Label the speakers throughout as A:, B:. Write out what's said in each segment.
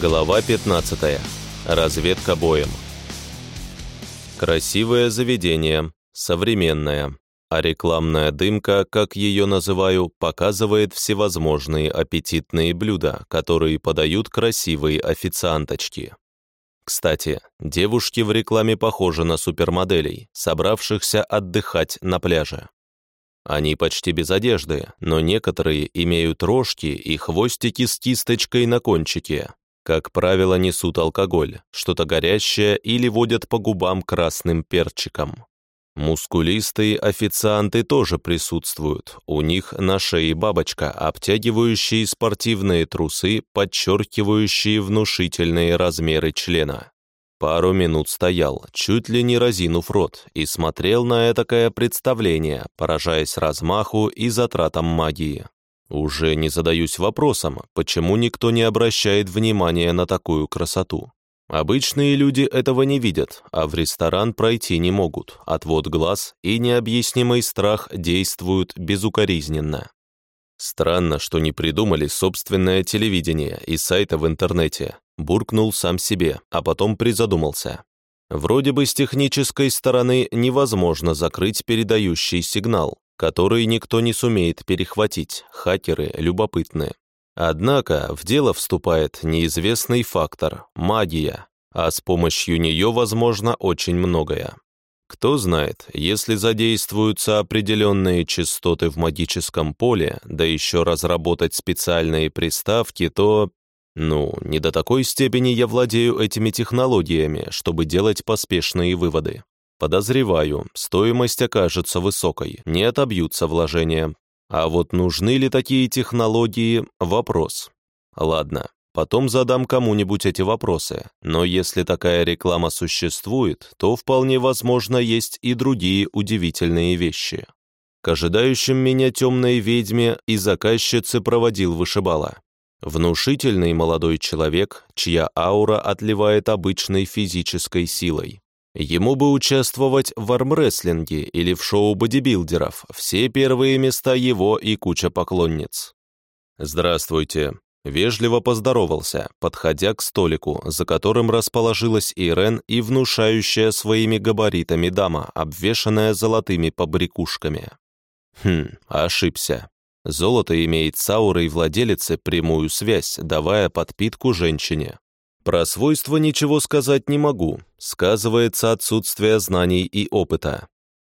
A: Глава 15. Разведка боем. Красивое заведение, современное, а рекламная дымка, как ее называю, показывает всевозможные аппетитные блюда, которые подают красивые официанточки. Кстати, девушки в рекламе похожи на супермоделей, собравшихся отдыхать на пляже. Они почти без одежды, но некоторые имеют рожки и хвостики с кисточкой на кончике, как правило, несут алкоголь, что-то горящее или водят по губам красным перчиком. Мускулистые официанты тоже присутствуют. У них на шее бабочка, обтягивающие спортивные трусы, подчеркивающие внушительные размеры члена. Пару минут стоял, чуть ли не разинув рот, и смотрел на этакое представление, поражаясь размаху и затратам магии. Уже не задаюсь вопросом, почему никто не обращает внимания на такую красоту. Обычные люди этого не видят, а в ресторан пройти не могут. Отвод глаз и необъяснимый страх действуют безукоризненно. Странно, что не придумали собственное телевидение и сайта в интернете. Буркнул сам себе, а потом призадумался. Вроде бы с технической стороны невозможно закрыть передающий сигнал, который никто не сумеет перехватить, хакеры любопытны. Однако в дело вступает неизвестный фактор – магия, а с помощью нее возможно очень многое. Кто знает, если задействуются определенные частоты в магическом поле, да еще разработать специальные приставки, то... Ну, не до такой степени я владею этими технологиями, чтобы делать поспешные выводы. Подозреваю, стоимость окажется высокой, не отобьются вложения. А вот нужны ли такие технологии – вопрос. Ладно, потом задам кому-нибудь эти вопросы, но если такая реклама существует, то вполне возможно есть и другие удивительные вещи. К ожидающим меня темной ведьме и заказчице проводил вышибала. Внушительный молодой человек, чья аура отливает обычной физической силой. Ему бы участвовать в армрестлинге или в шоу бодибилдеров, все первые места его и куча поклонниц. «Здравствуйте», — вежливо поздоровался, подходя к столику, за которым расположилась Ирен и внушающая своими габаритами дама, обвешанная золотыми побрякушками. Хм, ошибся. Золото имеет с аурой владелицы прямую связь, давая подпитку женщине. Про свойства ничего сказать не могу, сказывается отсутствие знаний и опыта.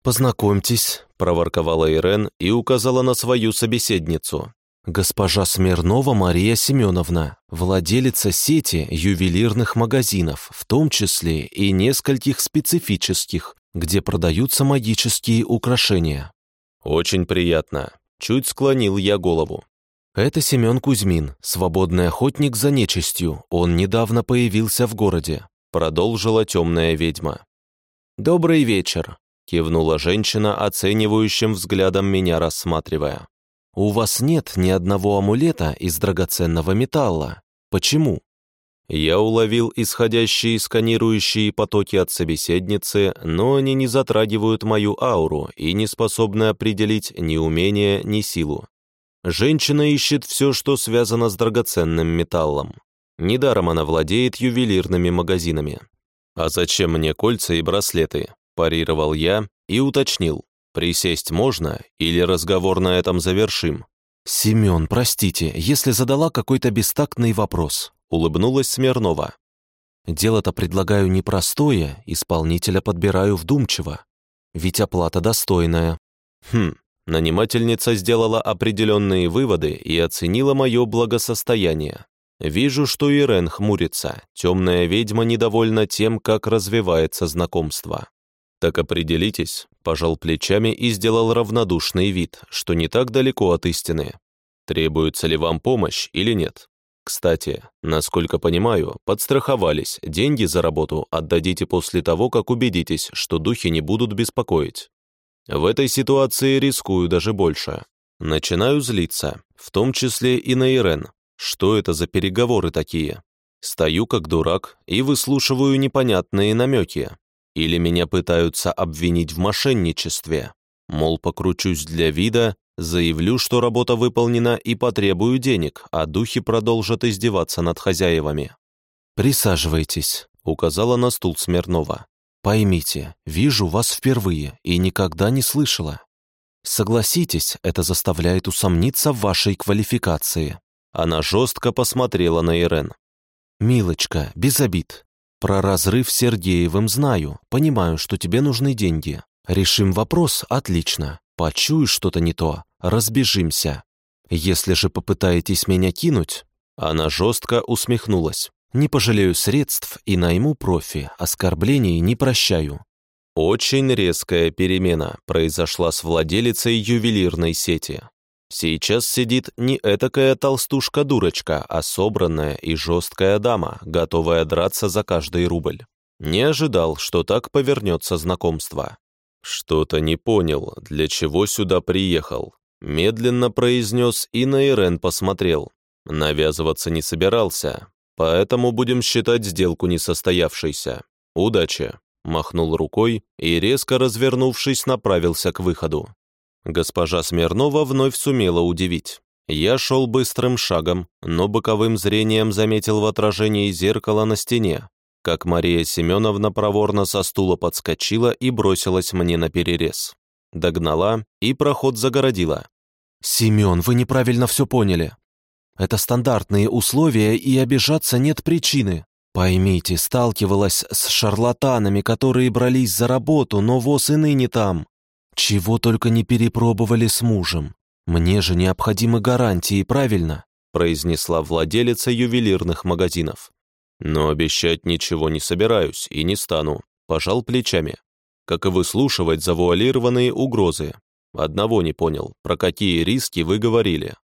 A: «Познакомьтесь», — проворковала Ирен и указала на свою собеседницу. «Госпожа Смирнова Мария Семеновна, владелица сети ювелирных магазинов, в том числе и нескольких специфических, где продаются магические украшения». «Очень приятно», — чуть склонил я голову. «Это Семен Кузьмин, свободный охотник за нечистью. Он недавно появился в городе», — продолжила темная ведьма. «Добрый вечер», — кивнула женщина, оценивающим взглядом меня рассматривая. «У вас нет ни одного амулета из драгоценного металла. Почему?» Я уловил исходящие сканирующие потоки от собеседницы, но они не затрагивают мою ауру и не способны определить ни умение, ни силу. Женщина ищет все, что связано с драгоценным металлом. Недаром она владеет ювелирными магазинами. «А зачем мне кольца и браслеты?» – парировал я и уточнил. «Присесть можно или разговор на этом завершим?» «Семен, простите, если задала какой-то бестактный вопрос», – улыбнулась Смирнова. «Дело-то предлагаю непростое, исполнителя подбираю вдумчиво. Ведь оплата достойная». «Хм, Нанимательница сделала определенные выводы и оценила мое благосостояние. Вижу, что Ирен хмурится. Темная ведьма недовольна тем, как развивается знакомство. «Так определитесь», – пожал плечами и сделал равнодушный вид, что не так далеко от истины. «Требуется ли вам помощь или нет?» Кстати, насколько понимаю, подстраховались, деньги за работу отдадите после того, как убедитесь, что духи не будут беспокоить. В этой ситуации рискую даже больше. Начинаю злиться, в том числе и на Ирен. Что это за переговоры такие? Стою как дурак и выслушиваю непонятные намеки. Или меня пытаются обвинить в мошенничестве. Мол, покручусь для вида, заявлю, что работа выполнена и потребую денег, а духи продолжат издеваться над хозяевами. «Присаживайтесь», — указала на стул Смирнова. «Поймите, вижу вас впервые и никогда не слышала. Согласитесь, это заставляет усомниться в вашей квалификации». Она жестко посмотрела на Ирен. «Милочка, без обид. Про разрыв с Сергеевым знаю, понимаю, что тебе нужны деньги. Решим вопрос, отлично. Почуешь что-то не то, разбежимся. Если же попытаетесь меня кинуть...» Она жестко усмехнулась. «Не пожалею средств и найму профи, оскорблений не прощаю». Очень резкая перемена произошла с владелицей ювелирной сети. Сейчас сидит не этакая толстушка-дурочка, а собранная и жесткая дама, готовая драться за каждый рубль. Не ожидал, что так повернется знакомство. Что-то не понял, для чего сюда приехал. Медленно произнес и на Ирен посмотрел. Навязываться не собирался, поэтому будем считать сделку несостоявшейся. Удачи!» Махнул рукой и, резко развернувшись, направился к выходу. Госпожа Смирнова вновь сумела удивить. Я шел быстрым шагом, но боковым зрением заметил в отражении зеркала на стене, как Мария Семеновна проворно со стула подскочила и бросилась мне на перерез. Догнала и проход загородила. «Семен, вы неправильно все поняли. Это стандартные условия, и обижаться нет причины. Поймите, сталкивалась с шарлатанами, которые брались за работу, но воз и ныне там. Чего только не перепробовали с мужем. Мне же необходимы гарантии, правильно?» произнесла владелица ювелирных магазинов. «Но обещать ничего не собираюсь и не стану», пожал плечами. Как и выслушивать завуалированные угрозы. Одного не понял, про какие риски вы говорили.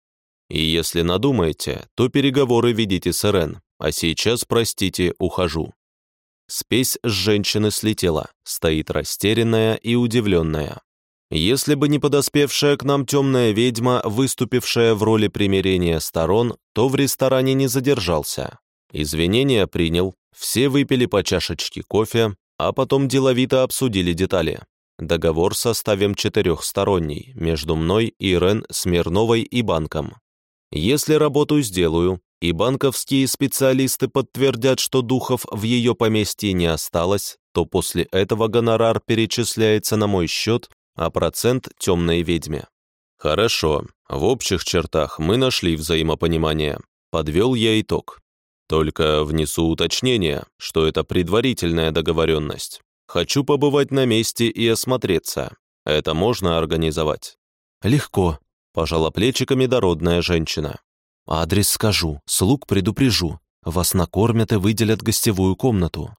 A: И если надумаете, то переговоры ведите с Ирен, а сейчас, простите, ухожу». Спесь с женщины слетела, стоит растерянная и удивленная. Если бы не подоспевшая к нам темная ведьма, выступившая в роли примирения сторон, то в ресторане не задержался. Извинения принял, все выпили по чашечке кофе, а потом деловито обсудили детали. Договор составим четырехсторонний, между мной, Ирен, Смирновой и банком. Если работу сделаю, и банковские специалисты подтвердят, что духов в ее поместье не осталось, то после этого гонорар перечисляется на мой счет, а процент – темной ведьме. Хорошо, в общих чертах мы нашли взаимопонимание. Подвел я итог. Только внесу уточнение, что это предварительная договоренность. Хочу побывать на месте и осмотреться. Это можно организовать?» «Легко», — пожала плечиками дородная женщина. «Адрес скажу, слуг предупрежу. Вас накормят и выделят гостевую комнату.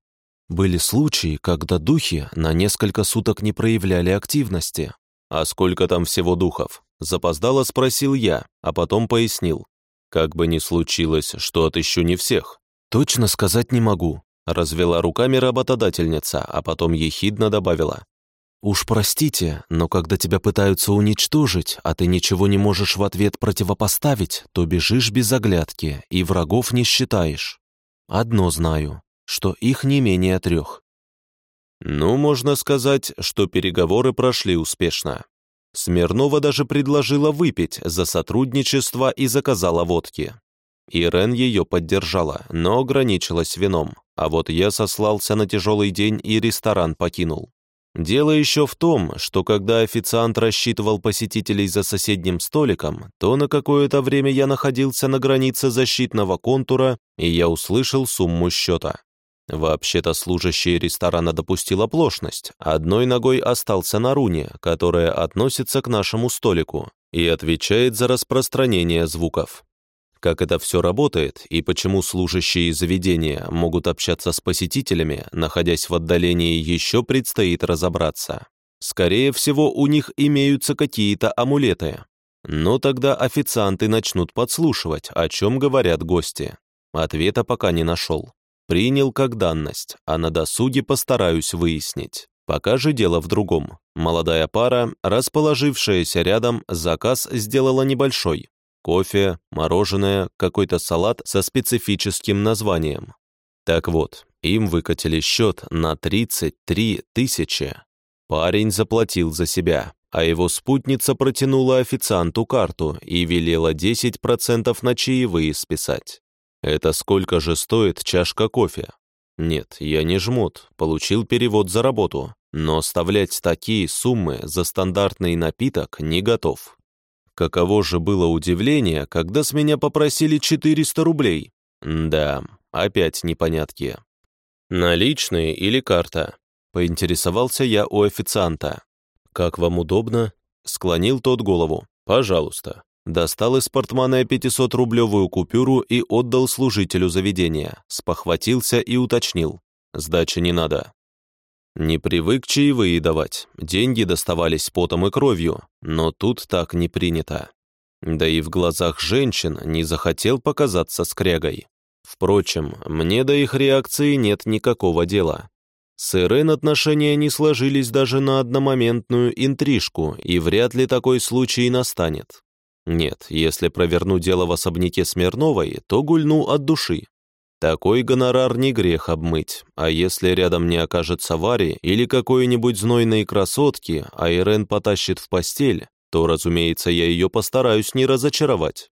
A: Были случаи, когда духи на несколько суток не проявляли активности. «А сколько там всего духов?» Запоздало спросил я, а потом пояснил. Как бы ни случилось, что отыщу не всех. Точно сказать не могу. Развела руками работодательница, а потом ехидно добавила. «Уж простите, но когда тебя пытаются уничтожить, а ты ничего не можешь в ответ противопоставить, то бежишь без оглядки и врагов не считаешь. Одно знаю, что их не менее трех». Ну, можно сказать, что переговоры прошли успешно. Смирнова даже предложила выпить за сотрудничество и заказала водки. Ирен ее поддержала, но ограничилась вином, а вот я сослался на тяжелый день и ресторан покинул. Дело еще в том, что когда официант рассчитывал посетителей за соседним столиком, то на какое-то время я находился на границе защитного контура, и я услышал сумму счета. Вообще-то служащий ресторана допустил оплошность, одной ногой остался на руне, которая относится к нашему столику и отвечает за распространение звуков. Как это все работает и почему служащие заведения могут общаться с посетителями, находясь в отдалении, еще предстоит разобраться. Скорее всего, у них имеются какие-то амулеты. Но тогда официанты начнут подслушивать, о чем говорят гости. Ответа пока не нашел. Принял как данность, а на досуге постараюсь выяснить. Пока же дело в другом. Молодая пара, расположившаяся рядом, заказ сделала небольшой. Кофе, мороженое, какой-то салат со специфическим названием. Так вот, им выкатили счет на 33 тысячи. Парень заплатил за себя, а его спутница протянула официанту карту и велела 10% на чаевые списать. Это сколько же стоит чашка кофе? Нет, я не жмот, получил перевод за работу, но оставлять такие суммы за стандартный напиток не готов. Каково же было удивление, когда с меня попросили 400 рублей. Да, опять непонятки. «Наличные или карта?» — поинтересовался я у официанта. «Как вам удобно?» — склонил тот голову. «Пожалуйста». Достал из портмана 500-рублевую купюру и отдал служителю заведения, спохватился и уточнил. «Сдачи не надо». Не привык чаевые давать, деньги доставались потом и кровью, но тут так не принято. Да и в глазах женщин не захотел показаться скрягой. Впрочем, мне до их реакции нет никакого дела. С Ирен отношения не сложились даже на одномоментную интрижку, и вряд ли такой случай настанет. Нет, если проверну дело в особняке Смирновой, то гульну от души. Такой гонорар не грех обмыть, а если рядом не окажется Вари или какой-нибудь знойной красотки, а Ирен потащит в постель, то, разумеется, я ее постараюсь не разочаровать.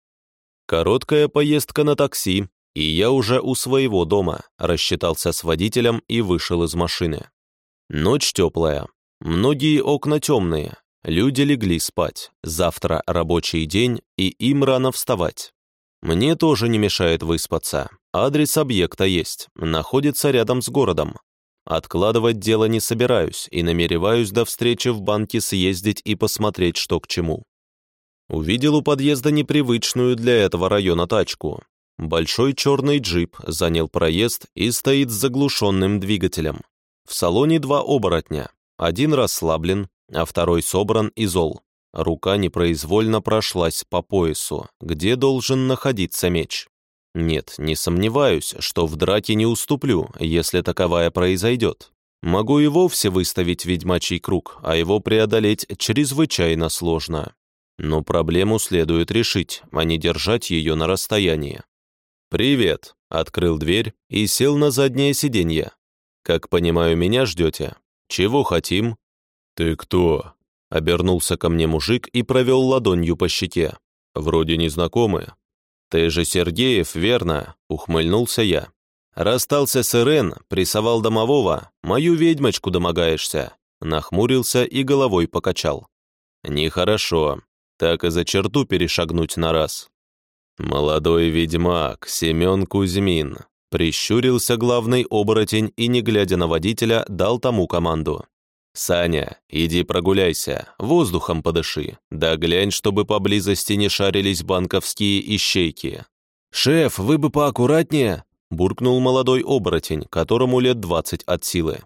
A: Короткая поездка на такси, и я уже у своего дома, рассчитался с водителем и вышел из машины. Ночь теплая, многие окна темные, люди легли спать, завтра рабочий день, и им рано вставать. Мне тоже не мешает выспаться, адрес объекта есть, находится рядом с городом. Откладывать дело не собираюсь и намереваюсь до встречи в банке съездить и посмотреть, что к чему. Увидел у подъезда непривычную для этого района тачку, Большой черный джип занял проезд и стоит с заглушенным двигателем. В салоне два оборотня. Один расслаблен, а второй собран и зол. Рука непроизвольно прошлась по поясу, где должен находиться меч. Нет, не сомневаюсь, что в драке не уступлю, если таковая произойдет. Могу и вовсе выставить ведьмачий круг, а его преодолеть чрезвычайно сложно. Но проблему следует решить, а не держать ее на расстоянии. «Привет!» — открыл дверь и сел на заднее сиденье. «Как понимаю, меня ждете? Чего хотим?» «Ты кто?» — обернулся ко мне мужик и провел ладонью по щеке. «Вроде незнакомы». «Ты же Сергеев, верно?» — ухмыльнулся я. «Расстался с Ирен, прессовал домового, мою ведьмочку домогаешься». Нахмурился и головой покачал. «Нехорошо. Так и за черту перешагнуть на раз. «Молодой ведьмак, Семен Кузьмин», прищурился главный оборотень и, не глядя на водителя, дал тому команду. «Саня, иди прогуляйся, воздухом подыши, да глянь, чтобы поблизости не шарились банковские ищейки». «Шеф, вы бы поаккуратнее!» буркнул молодой оборотень, которому лет двадцать от силы.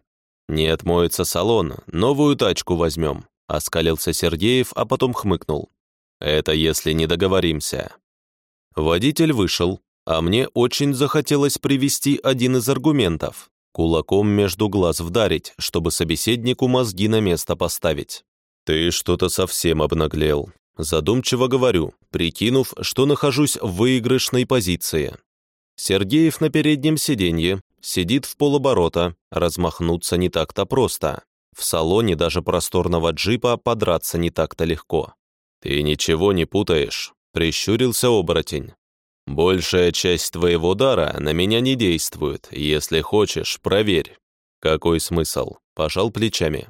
A: «Не отмоется салон, новую тачку возьмем», оскалился Сергеев, а потом хмыкнул. «Это если не договоримся. Водитель вышел, а мне очень захотелось привести один из аргументов. Кулаком между глаз вдарить, чтобы собеседнику мозги на место поставить. «Ты что-то совсем обнаглел», — задумчиво говорю, прикинув, что нахожусь в выигрышной позиции. Сергеев на переднем сиденье, сидит в полоборота, размахнуться не так-то просто. В салоне даже просторного джипа подраться не так-то легко. «Ты ничего не путаешь», Прищурился оборотень. «Большая часть твоего дара на меня не действует. Если хочешь, проверь». «Какой смысл?» Пожал плечами.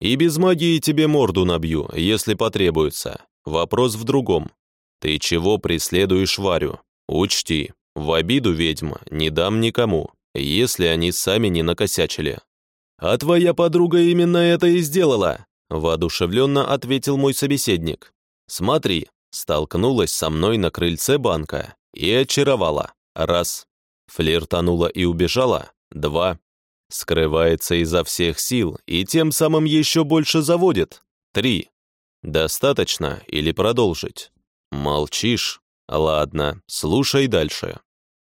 A: «И без магии тебе морду набью, если потребуется. Вопрос в другом. Ты чего преследуешь Варю? Учти, в обиду ведьма не дам никому, если они сами не накосячили». «А твоя подруга именно это и сделала», воодушевленно ответил мой собеседник. «Смотри, Столкнулась со мной на крыльце банка и очаровала. Раз. Флиртанула и убежала. Два. Скрывается изо всех сил и тем самым еще больше заводит. Три. Достаточно или продолжить? Молчишь? Ладно, слушай дальше.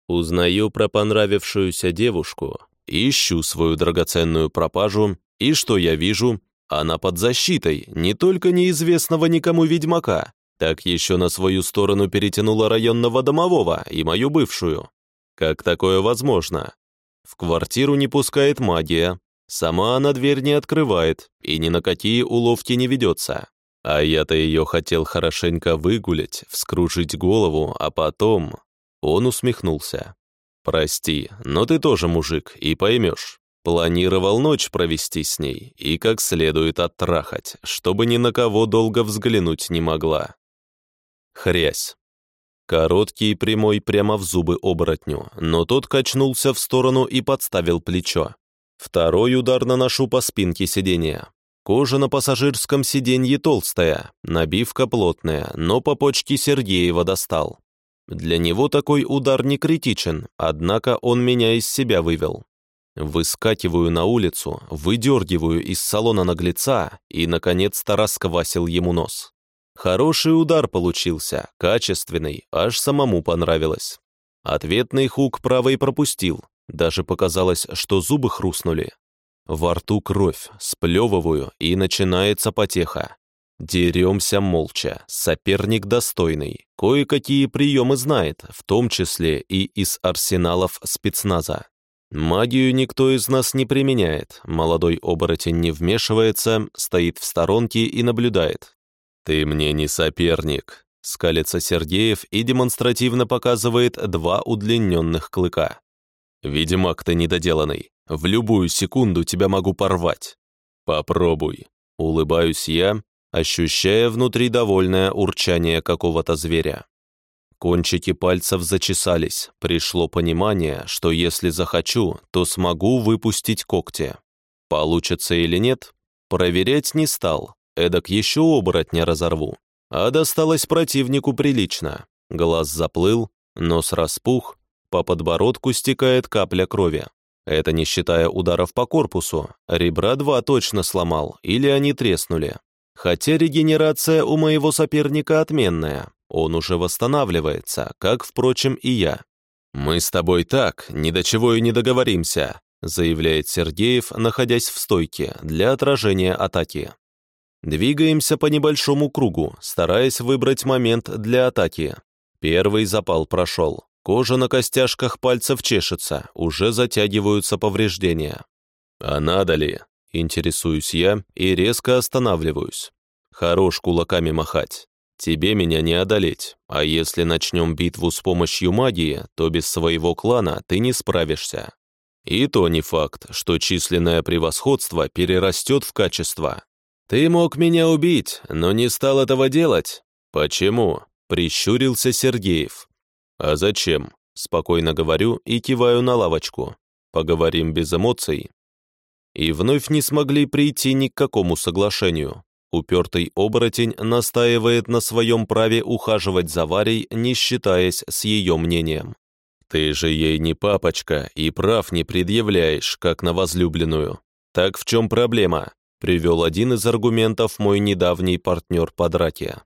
A: Узнаю про понравившуюся девушку, ищу свою драгоценную пропажу, и что я вижу? Она под защитой не только неизвестного никому ведьмака, так еще на свою сторону перетянула районного домового и мою бывшую. Как такое возможно? В квартиру не пускает магия, сама она дверь не открывает и ни на какие уловки не ведется. А я-то ее хотел хорошенько выгулять, вскружить голову, а потом... Он усмехнулся. «Прости, но ты тоже мужик, и поймешь. Планировал ночь провести с ней и как следует оттрахать, чтобы ни на кого долго взглянуть не могла». Хрясь. Короткий и прямой прямо в зубы оборотню, но тот качнулся в сторону и подставил плечо. Второй удар наношу по спинке сиденья. Кожа на пассажирском сиденье толстая, набивка плотная, но по почке Сергеева достал. Для него такой удар не критичен, однако он меня из себя вывел. Выскакиваю на улицу, выдергиваю из салона наглеца и, наконец-то, расквасил ему нос. Хороший удар получился, качественный, аж самому понравилось. Ответный хук правой пропустил, даже показалось, что зубы хрустнули. Во рту кровь, сплевываю, и начинается потеха. Деремся молча, соперник достойный, кое-какие приемы знает, в том числе и из арсеналов спецназа. Магию никто из нас не применяет, молодой оборотень не вмешивается, стоит в сторонке и наблюдает. «Ты мне не соперник», — скалится Сергеев и демонстративно показывает два удлиненных клыка. «Ведьмак ты недоделанный, в любую секунду тебя могу порвать. Попробуй». Улыбаюсь я, ощущая внутри довольное урчание какого-то зверя. Кончики пальцев зачесались, пришло понимание, что если захочу, то смогу выпустить когти. Получится или нет, проверять не стал, эдак еще оборотня разорву. А досталось противнику прилично. Глаз заплыл, нос распух, по подбородку стекает капля крови. Это не считая ударов по корпусу, ребра два точно сломал, или они треснули. Хотя регенерация у моего соперника отменная, он уже восстанавливается, как, впрочем, и я. «Мы с тобой так, ни до чего и не договоримся», заявляет Сергеев, находясь в стойке для отражения атаки. Двигаемся по небольшому кругу, стараясь выбрать момент для атаки. Первый запал прошел. Кожа на костяшках пальцев чешется, уже затягиваются повреждения. А надо ли? Интересуюсь я и резко останавливаюсь. Хорош кулаками махать. Тебе меня не одолеть, а если начнем битву с помощью магии, то без своего клана ты не справишься. И то не факт, что численное превосходство перерастет в качество. Ты мог меня убить, но не стал этого делать. Почему? Прищурился Сергеев. А зачем? Спокойно говорю и киваю на лавочку. Поговорим без эмоций, и вновь не смогли прийти ни к какому соглашению. Упертый оборотень настаивает на своем праве ухаживать за Варей, не считаясь с ее мнением. «Ты же ей не папочка и прав не предъявляешь, как на возлюбленную. Так в чем проблема?» — привел один из аргументов мой недавний партнер по драке.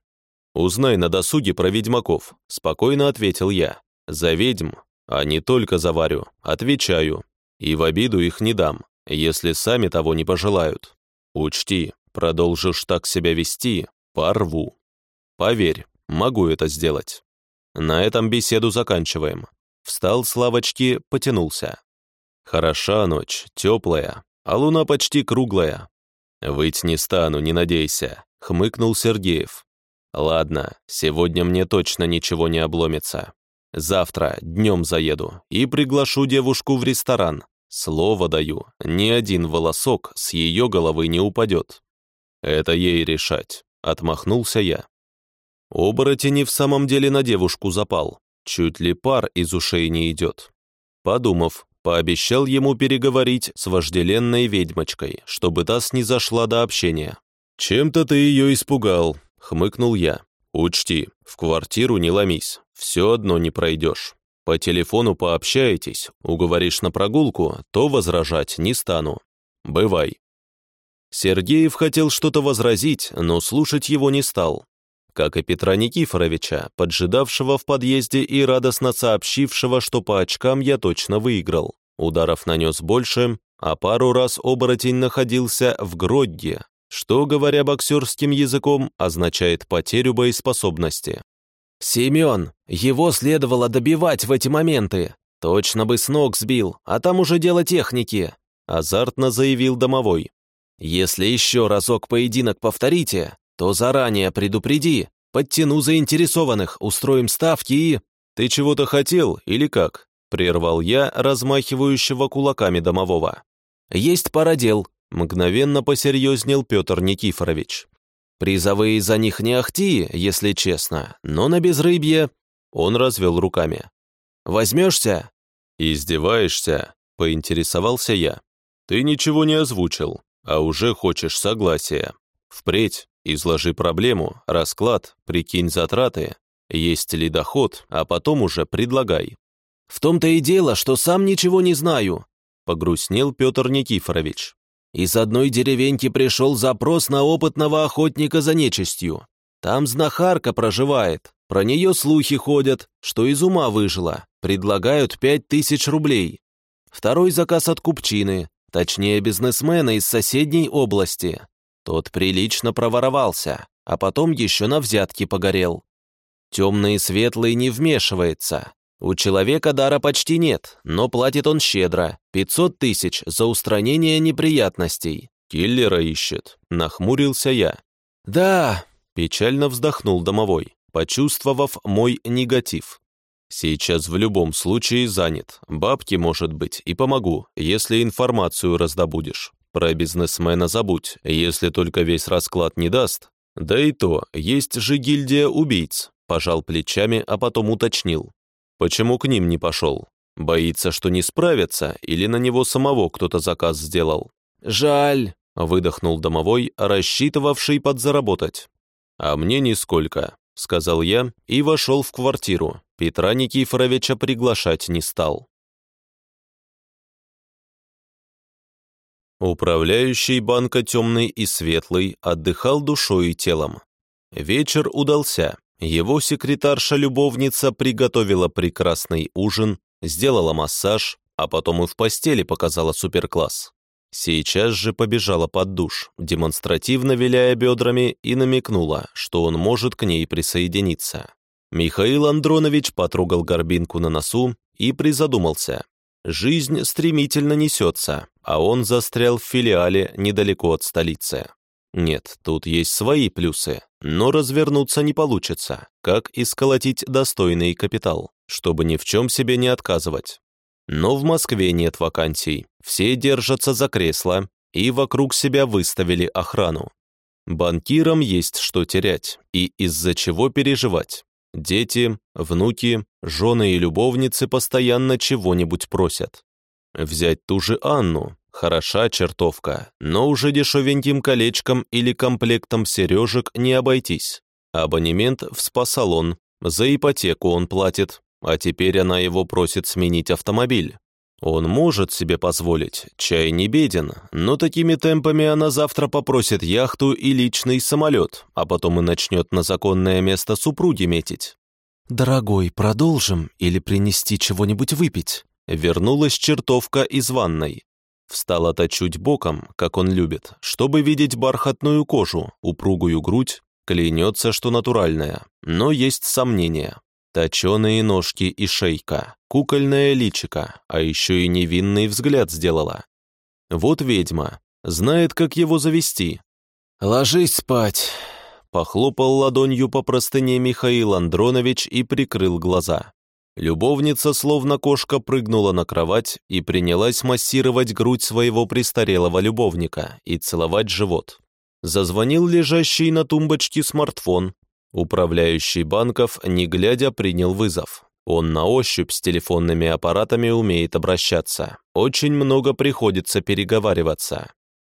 A: «Узнай на досуге про ведьмаков», — спокойно ответил я. «За ведьм, а не только за Варю, отвечаю. И в обиду их не дам если сами того не пожелают. Учти, продолжишь так себя вести, порву. Поверь, могу это сделать. На этом беседу заканчиваем. Встал с лавочки, потянулся. Хороша ночь, теплая, а луна почти круглая. Выть не стану, не надейся, хмыкнул Сергеев. Ладно, сегодня мне точно ничего не обломится. Завтра днем заеду и приглашу девушку в ресторан. Слово даю, ни один волосок с ее головы не упадет. Это ей решать, отмахнулся я. Оборотень в самом деле на девушку запал, чуть ли пар из ушей не идет. Подумав, пообещал ему переговорить с вожделенной ведьмочкой, чтобы та снизошла до общения. «Чем-то ты ее испугал», — хмыкнул я. «Учти, в квартиру не ломись, все одно не пройдешь». По телефону пообщаетесь, уговоришь на прогулку, то возражать не стану. Бывай». Сергеев хотел что-то возразить, но слушать его не стал. Как и Петра Никифоровича, поджидавшего в подъезде и радостно сообщившего, что по очкам я точно выиграл. Ударов нанес больше, а пару раз оборотень находился в гродге, что, говоря боксерским языком, означает потерю боеспособности. «Семен! Его следовало добивать в эти моменты! Точно бы с ног сбил, а там уже дело техники!» Азартно заявил домовой. «Если еще разок поединок повторите, то заранее предупреди, подтяну заинтересованных, устроим ставки и...» «Ты чего-то хотел или как?» прервал я размахивающего кулаками домового.
B: «Есть пара дел», —
A: мгновенно посерьезнел Петр Никифорович.
B: «Призовые за них не ахти, если честно, но на безрыбье...»
A: Он развел руками.
B: «Возьмешься?»
A: «Издеваешься?» — поинтересовался я. «Ты ничего не озвучил, а уже хочешь согласия. Впредь изложи проблему, расклад, прикинь затраты, есть ли доход, а потом уже предлагай».
B: «В том-то и дело, что сам ничего не знаю», —
A: погрустнел Петр Никифорович.
B: Из одной деревеньки пришел запрос на опытного охотника за нечистью. Там знахарка проживает, про нее слухи ходят, что из ума выжила, предлагают пять тысяч рублей. Второй заказ от купчины, точнее бизнесмена из соседней области. Тот прилично проворовался, а потом еще на взятки погорел. Темный и светлый не вмешивается, у человека дара почти нет, но платит он щедро. 500 тысяч за устранение неприятностей.
A: Киллера ищет. Нахмурился я.
B: Да,
A: печально вздохнул домовой, почувствовав мой негатив. Сейчас в любом случае занят. Бабки, может быть, и помогу, если информацию раздобудешь. Про бизнесмена забудь, если только весь расклад не даст. Да и то, есть же гильдия убийц. Пожал плечами, а потом уточнил. Почему к ним не пошел? Боится, что не справятся, или на него самого кто-то заказ сделал?
B: «Жаль», —
A: выдохнул домовой, рассчитывавший подзаработать. «А мне нисколько», — сказал я и вошел в квартиру. Петра Никифоровича приглашать не стал. Управляющий банка темный и светлый отдыхал душой и телом. Вечер удался, его секретарша-любовница приготовила прекрасный ужин, сделала массаж, а потом и в постели показала суперкласс. Сейчас же побежала под душ, демонстративно виляя бедрами и намекнула, что он может к ней присоединиться. Михаил Андронович потрогал горбинку на носу и призадумался. Жизнь стремительно несется, а он застрял в филиале недалеко от столицы. Нет, тут есть свои плюсы, но развернуться не получится, как и достойный капитал, чтобы ни в чем себе не отказывать. Но в Москве нет вакансий, все держатся за кресло и вокруг себя выставили охрану. Банкирам есть что терять и из-за чего переживать. Дети, внуки, жены и любовницы постоянно чего-нибудь просят. Взять ту же Анну, Хороша чертовка, но уже дешевеньким колечком или комплектом сережек не обойтись. Абонемент в спа-салон, за ипотеку он платит, а теперь она его просит сменить автомобиль. Он может себе позволить, чай не беден, но такими темпами она завтра попросит яхту и личный самолет, а потом и начнет на законное место супруги метить.
B: «Дорогой, продолжим или принести чего-нибудь выпить?»
A: Вернулась чертовка из ванной. Встала-то чуть боком, как он любит, чтобы видеть бархатную кожу, упругую грудь, клянется, что натуральная, но есть сомнения. Точеные ножки и шейка, кукольное личико, а еще и невинный взгляд сделала. Вот ведьма, знает, как его завести.
B: «Ложись спать», —
A: похлопал ладонью по простыне Михаил Андронович и прикрыл глаза. Любовница, словно кошка, прыгнула на кровать и принялась массировать грудь своего престарелого любовника и целовать живот. Зазвонил лежащий на тумбочке смартфон. Управляющий банков, не глядя, принял вызов. Он на ощупь с телефонными аппаратами умеет обращаться. Очень много приходится переговариваться.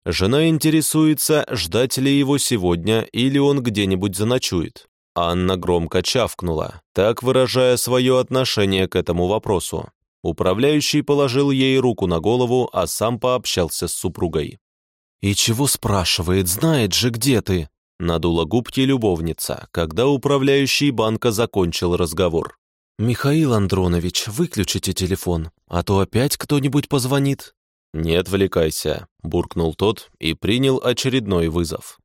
A: Жена интересуется, ждать ли его сегодня или он где-нибудь заночует. Анна громко чавкнула, так выражая свое отношение к этому вопросу. Управляющий положил ей руку на голову, а сам пообщался с супругой.
B: «И чего спрашивает, знает же, где ты?»
A: Надула губки любовница, когда управляющий банка закончил разговор.
B: «Михаил Андронович, выключите телефон, а то опять кто-нибудь позвонит».
A: «Не отвлекайся», – буркнул тот и принял очередной вызов.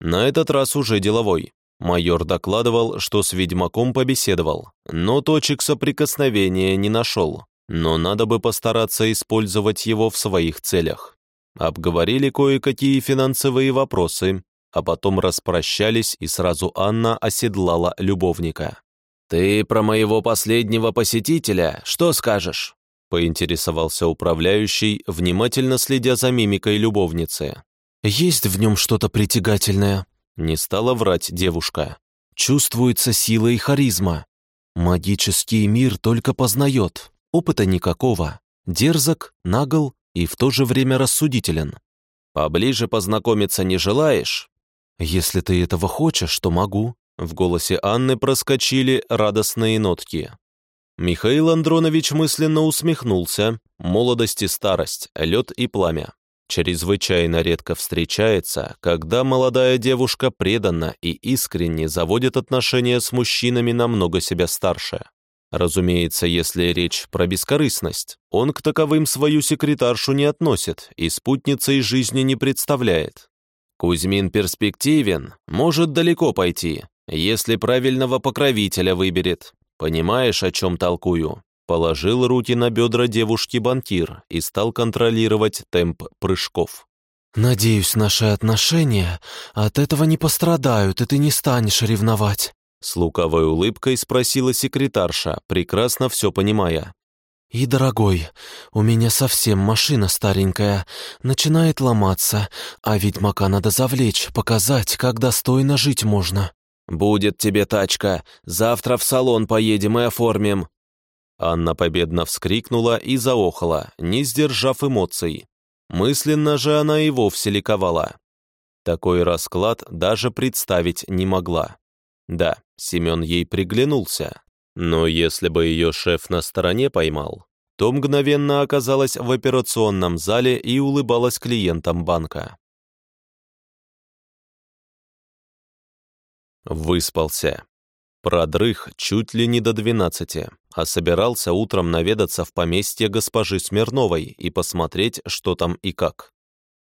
A: На этот раз уже деловой. Майор докладывал, что с ведьмаком побеседовал, но точек соприкосновения не нашел, но надо бы постараться использовать его в своих целях. Обговорили кое-какие финансовые вопросы, а потом распрощались, и сразу Анна оседлала любовника.
B: «Ты про моего последнего посетителя что скажешь?»
A: поинтересовался управляющий, внимательно следя за мимикой любовницы.
B: «Есть в нем что-то притягательное», — не стала врать девушка. «Чувствуется сила и харизма. Магический мир только познает, опыта никакого. Дерзок, нагл и в то же время рассудителен.
A: Поближе познакомиться не желаешь?
B: Если ты этого хочешь, то могу. В голосе Анны проскочили радостные нотки.
A: Михаил Андронович мысленно усмехнулся. Молодость и старость, лед и пламя. Чрезвычайно редко встречается, когда молодая девушка преданно и искренне заводит отношения с мужчинами намного себя старше. Разумеется, если речь про бескорыстность, он к таковым свою секретаршу не относит и спутницей жизни не представляет. Кузьмин перспективен, может далеко пойти, если правильного покровителя выберет. Понимаешь, о чем толкую? Положил руки на бедра девушки банкир и стал контролировать темп прыжков.
B: «Надеюсь, наши отношения от этого не пострадают, и ты не станешь ревновать»,
A: с лукавой улыбкой спросила секретарша, прекрасно все понимая.
B: «И, дорогой, у меня совсем машина старенькая, начинает ломаться, а ведьмака надо завлечь, показать, как достойно жить можно».
A: «Будет тебе тачка, завтра в салон поедем и оформим». Анна победно вскрикнула и заохала, не сдержав эмоций. Мысленно же она и вовсе ликовала. Такой расклад даже представить не могла. Да, Семен ей приглянулся, но если бы ее шеф на стороне поймал, то мгновенно оказалась в операционном зале и улыбалась клиентам банка. Выспался. Продрых чуть ли не до двенадцати, а собирался утром наведаться в поместье госпожи Смирновой и посмотреть, что там и как.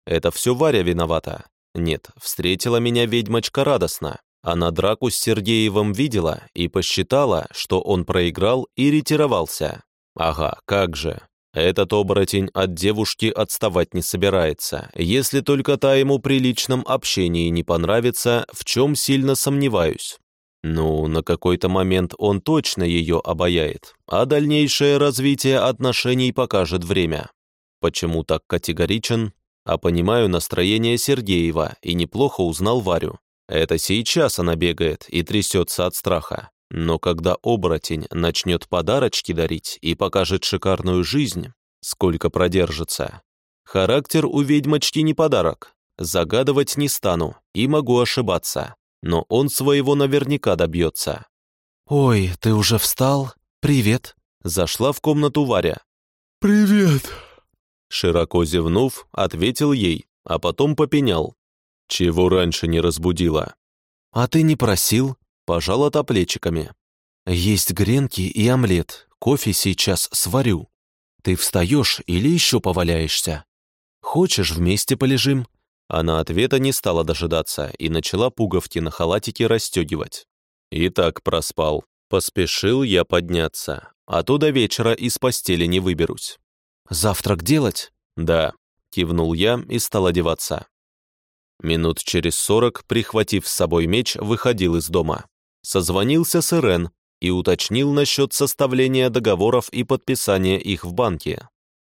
A: Это все Варя виновата. Нет, встретила меня ведьмочка радостно. Она драку с Сергеевым видела и посчитала, что он проиграл и ретировался. Ага, как же. Этот оборотень от девушки отставать не собирается, если только та ему при личном общении не понравится, в чем сильно сомневаюсь. Ну, на какой-то момент он точно ее обаяет, а дальнейшее развитие отношений покажет время. Почему так категоричен? А понимаю настроение Сергеева и неплохо узнал Варю. Это сейчас она бегает и трясется от страха. Но когда оборотень начнет подарочки дарить и покажет шикарную жизнь, сколько продержится. Характер у ведьмочки не подарок. Загадывать не стану и могу ошибаться. Но он своего наверняка добьется.
B: «Ой, ты уже встал? Привет!»
A: Зашла в комнату Варя.
B: «Привет!»
A: Широко зевнув, ответил ей, а потом попенял. Чего раньше не разбудила?
B: А ты не просил? Пожала плечиками. Есть гренки и омлет, кофе сейчас сварю. Ты встаешь или еще поваляешься? Хочешь, вместе полежим?
A: Она ответа не стала дожидаться и начала пуговки на халатике расстегивать. И так проспал. Поспешил я подняться, а то до вечера из постели не выберусь.
B: «Завтрак делать?»
A: «Да», — кивнул я и стал одеваться. Минут через сорок, прихватив с собой меч, выходил из дома. Созвонился с Ирен и уточнил насчет составления договоров и подписания их в банке.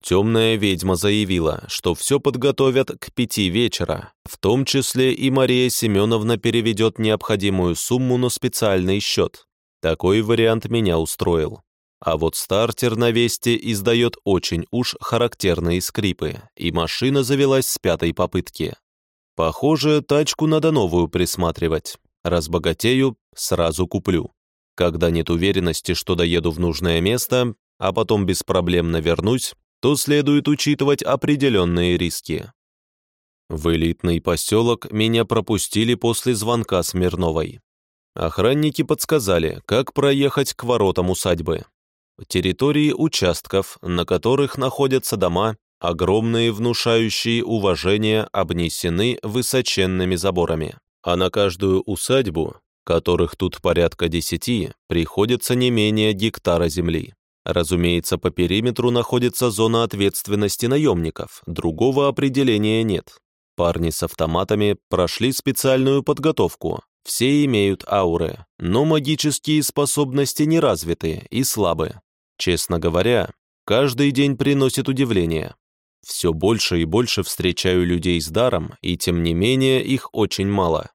A: Темная ведьма заявила, что все подготовят к пяти вечера, в том числе и Мария Семеновна переведет необходимую сумму на специальный счет. Такой вариант меня устроил. А вот стартер на Весте издает очень уж характерные скрипы, и машина завелась с пятой попытки. Похоже, тачку надо новую присматривать. Разбогатею, сразу куплю. Когда нет уверенности, что доеду в нужное место, а потом беспроблемно вернусь, то следует учитывать определенные риски. В элитный поселок меня пропустили после звонка Смирновой. Охранники подсказали, как проехать к воротам усадьбы. Территории участков, на которых находятся дома, огромные внушающие уважение обнесены высоченными заборами, а на каждую усадьбу, которых тут порядка десяти, приходится не менее гектара земли. Разумеется, по периметру находится зона ответственности наемников, другого определения нет. Парни с автоматами прошли специальную подготовку, Все имеют ауры, но магические способности не развиты и слабы. Честно говоря, каждый день приносит удивление. Все больше и больше встречаю людей с даром, и тем не менее их очень мало.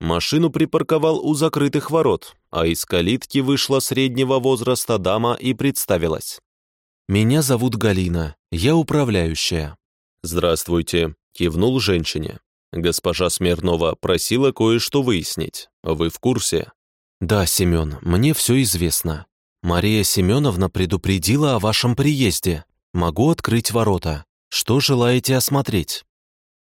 A: Машину припарковал у закрытых ворот, а из калитки вышла среднего возраста дама и представилась.
B: «Меня зовут Галина, я управляющая».
A: «Здравствуйте», — кивнул женщине. Госпожа Смирнова просила кое-что выяснить. Вы в курсе?
B: Да, Семен, мне все известно. Мария Семеновна предупредила о вашем приезде. Могу открыть ворота. Что желаете осмотреть?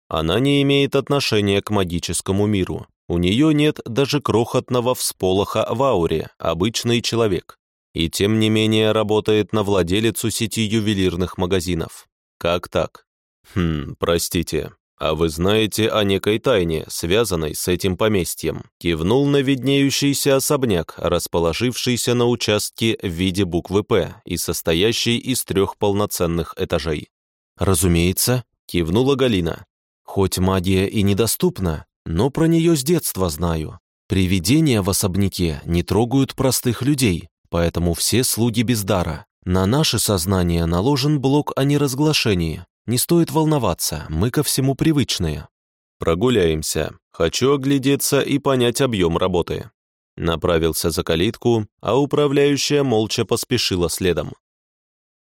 A: Она не имеет отношения к магическому миру. У нее нет даже крохотного всполоха в ауре, обычный человек. И тем не менее работает на владелицу сети ювелирных магазинов. Как так? Хм, простите, «А вы знаете о некой тайне, связанной с этим поместьем?» Кивнул на виднеющийся особняк, расположившийся на участке в виде буквы «П» и состоящий из трех полноценных этажей.
B: «Разумеется», — кивнула Галина. «Хоть магия и недоступна, но про нее с детства знаю. Привидения в особняке не трогают простых людей, поэтому все слуги без дара. На наше сознание наложен блок о неразглашении, не стоит волноваться, мы ко всему привычные.
A: Прогуляемся. Хочу оглядеться и понять объем работы. Направился за калитку, а управляющая молча поспешила следом.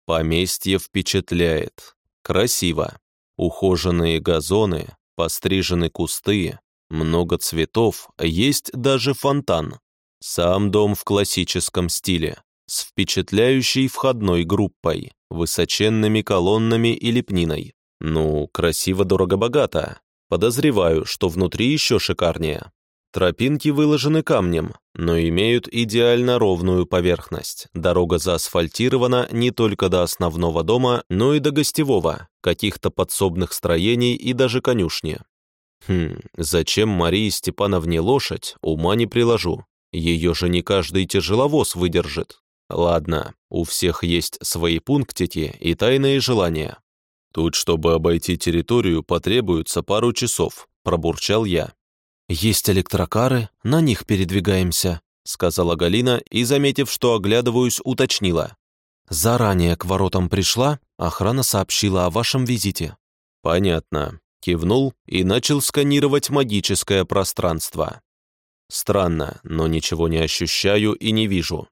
A: Поместье впечатляет. Красиво. Ухоженные газоны, пострижены кусты, много цветов, есть даже фонтан. Сам дом в классическом стиле с впечатляющей входной группой, высоченными колоннами и лепниной. Ну, красиво, дорого-богато. Подозреваю, что внутри еще шикарнее. Тропинки выложены камнем, но имеют идеально ровную поверхность. Дорога заасфальтирована не только до основного дома, но и до гостевого, каких-то подсобных строений и даже конюшни. Хм, зачем Марии Степановне лошадь, ума не приложу. Ее же не каждый тяжеловоз выдержит. Ладно, у всех есть свои пунктики и тайные желания. Тут, чтобы обойти территорию, потребуется пару часов, пробурчал я.
B: Есть электрокары, на них передвигаемся, сказала Галина и, заметив, что оглядываюсь, уточнила. Заранее к воротам пришла, охрана сообщила о вашем визите.
A: Понятно. Кивнул и начал сканировать магическое пространство. Странно, но ничего не ощущаю и не вижу.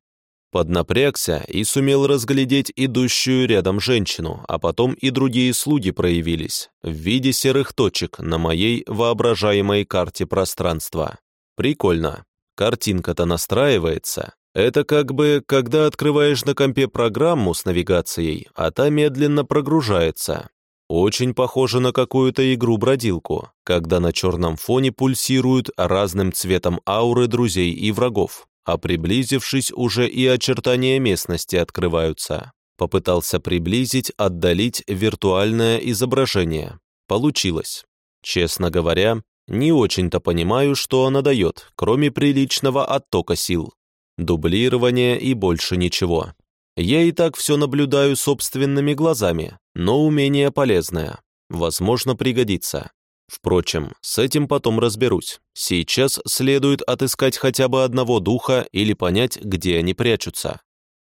A: Поднапрягся и сумел разглядеть идущую рядом женщину, а потом и другие слуги проявились, в виде серых точек на моей воображаемой карте пространства. Прикольно. Картинка-то настраивается. Это как бы, когда открываешь на компе программу с навигацией, а та медленно прогружается. Очень похоже на какую-то игру-бродилку, когда на черном фоне пульсируют разным цветом ауры друзей и врагов а приблизившись, уже и очертания местности открываются. Попытался приблизить, отдалить виртуальное изображение. Получилось. Честно говоря, не очень-то понимаю, что она дает, кроме приличного оттока сил. Дублирование и больше ничего. Я и так все наблюдаю собственными глазами, но умение полезное. Возможно, пригодится. Впрочем, с этим потом разберусь. Сейчас следует отыскать хотя бы одного духа или понять, где они прячутся.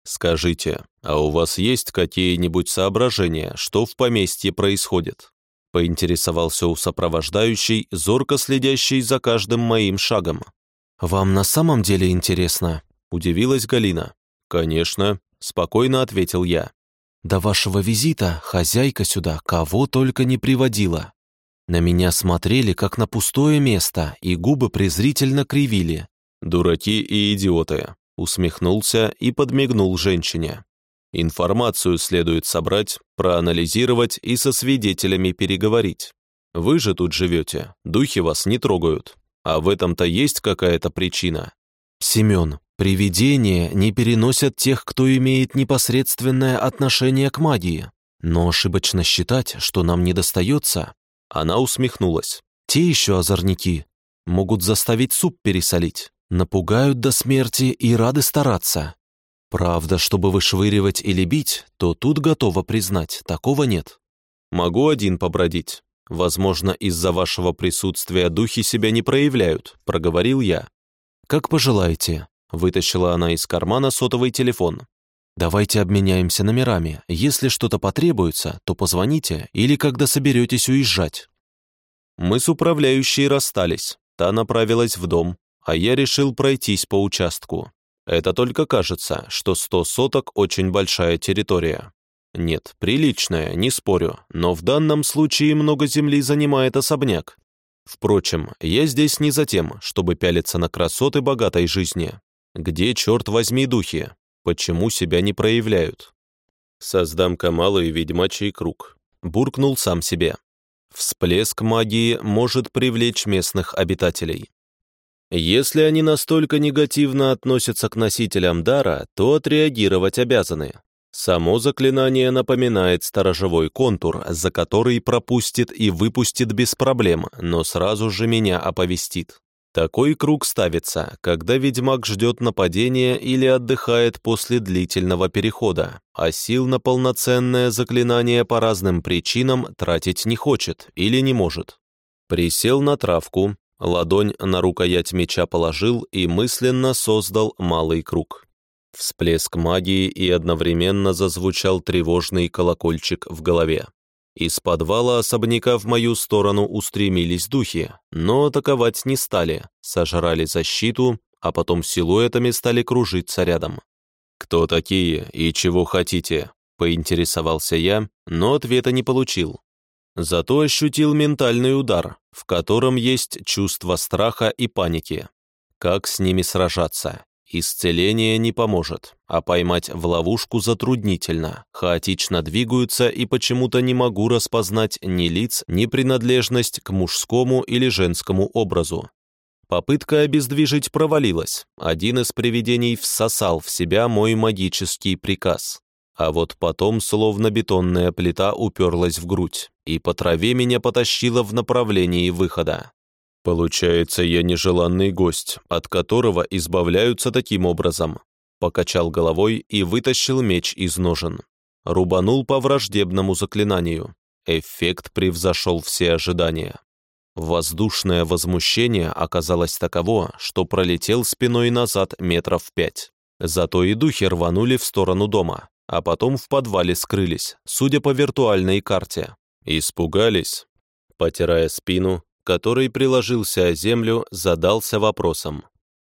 A: Скажите, а у вас есть какие-нибудь соображения, что в поместье происходит? Поинтересовался у сопровождающей, зорко следящей за каждым моим шагом.
B: «Вам на самом деле интересно?» – удивилась Галина.
A: «Конечно», – спокойно ответил я.
B: «До вашего визита хозяйка сюда кого только не приводила. На меня смотрели, как на пустое место, и губы презрительно кривили.
A: «Дураки и идиоты», — усмехнулся и подмигнул женщине. «Информацию следует собрать, проанализировать и со свидетелями переговорить. Вы же тут живете, духи вас не трогают. А в этом-то есть какая-то причина?»
B: «Семен, привидения не переносят тех, кто имеет непосредственное отношение к магии. Но ошибочно считать, что нам не достается,
A: она усмехнулась.
B: «Те еще озорники. Могут заставить суп пересолить. Напугают до смерти и рады стараться. Правда, чтобы вышвыривать или бить, то тут готова признать, такого нет».
A: «Могу один побродить», Возможно, из-за вашего присутствия духи себя не проявляют», — проговорил я.
B: «Как пожелаете», — вытащила она из кармана сотовый телефон. «Давайте обменяемся номерами. Если что-то потребуется, то позвоните или когда соберетесь уезжать».
A: Мы с управляющей расстались. Та направилась в дом, а я решил пройтись по участку. Это только кажется, что сто соток – очень большая территория. Нет, приличная, не спорю, но в данном случае много земли занимает особняк. Впрочем, я здесь не за тем, чтобы пялиться на красоты богатой жизни. Где, черт возьми, духи? Почему себя не проявляют? Создам-ка малый ведьмачий круг. Буркнул сам себе. Всплеск магии может привлечь местных обитателей. Если они настолько негативно относятся к носителям дара, то отреагировать обязаны. Само заклинание напоминает сторожевой контур, за который пропустит и выпустит без проблем, но сразу же меня оповестит. Такой круг ставится, когда ведьмак ждет нападения или отдыхает после длительного перехода, а сил на полноценное заклинание по разным причинам тратить не хочет или не может. Присел на травку, ладонь на рукоять меча положил и мысленно создал малый круг. Всплеск магии и одновременно зазвучал тревожный колокольчик в голове. Из подвала особняка в мою сторону устремились духи, но атаковать не стали, сожрали защиту, а потом силуэтами стали кружиться рядом. «Кто такие и чего хотите?» — поинтересовался я, но ответа не получил. Зато ощутил ментальный удар, в котором есть чувство страха и паники. Как с ними сражаться? Исцеление не поможет, а поймать в ловушку затруднительно. Хаотично двигаются и почему-то не могу распознать ни лиц, ни принадлежность к мужскому или женскому образу. Попытка обездвижить провалилась. Один из привидений всосал в себя мой магический приказ. А вот потом словно бетонная плита уперлась в грудь, и по траве меня потащило в направлении выхода. «Получается, я нежеланный гость, от которого избавляются таким образом», покачал головой и вытащил меч из ножен. Рубанул по враждебному заклинанию. Эффект превзошел все ожидания. Воздушное возмущение оказалось таково, что пролетел спиной назад метров пять. Зато и духи рванули в сторону дома, а потом в подвале скрылись, судя по виртуальной карте. Испугались. Потирая спину, который приложился о землю, задался вопросом.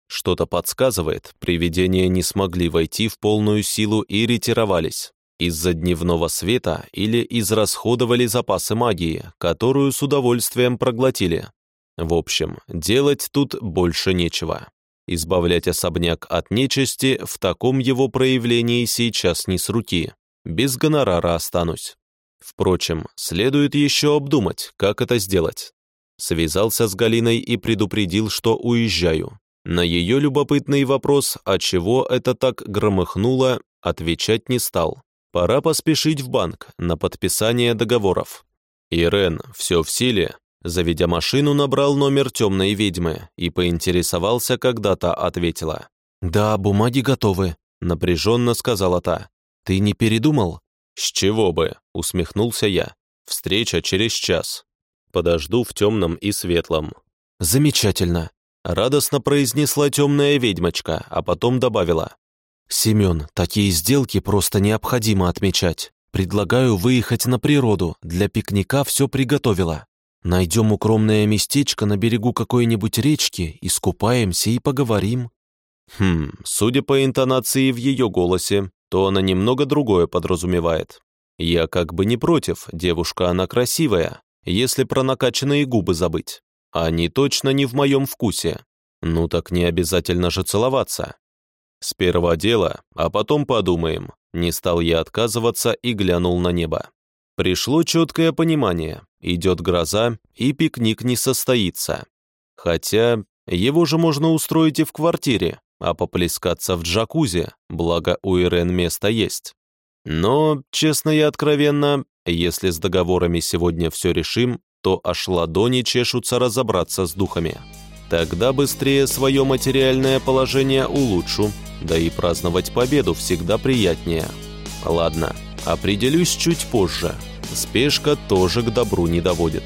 A: Что-то подсказывает, привидения не смогли войти в полную силу и ретировались. Из-за дневного света или израсходовали запасы магии, которую с удовольствием проглотили. В общем, делать тут больше нечего. Избавлять особняк от нечисти в таком его проявлении сейчас не с руки. Без гонорара останусь. Впрочем, следует еще обдумать, как это сделать. Связался с Галиной и предупредил, что уезжаю. На ее любопытный вопрос, от чего это так громыхнуло, отвечать не стал. Пора поспешить в банк на подписание договоров. Ирен, все в силе. Заведя машину, набрал номер темной ведьмы и поинтересовался, когда та ответила.
B: «Да, бумаги готовы», — напряженно сказала та. «Ты не передумал?»
A: «С чего бы?» — усмехнулся я. «Встреча через час» подожду в темном и светлом».
B: «Замечательно», — радостно произнесла темная ведьмочка, а потом добавила. «Семен, такие сделки просто необходимо отмечать. Предлагаю выехать на природу, для пикника все приготовила. Найдем укромное местечко на берегу какой-нибудь речки, искупаемся и поговорим».
A: Хм, судя по интонации в ее голосе, то она немного другое подразумевает. Я как бы не против, девушка она красивая, если про накачанные губы забыть. Они точно не в моем вкусе. Ну так не обязательно же целоваться. Сперва дело, а потом подумаем. Не стал я отказываться и глянул на небо. Пришло четкое понимание. Идет гроза, и пикник не состоится. Хотя его же можно устроить и в квартире, а поплескаться в джакузи, благо у Ирен место есть. Но, честно и откровенно, если с договорами сегодня все решим, то аж ладони чешутся разобраться с духами. Тогда быстрее свое материальное положение улучшу, да и праздновать победу всегда приятнее. Ладно, определюсь чуть позже. Спешка тоже к добру не доводит.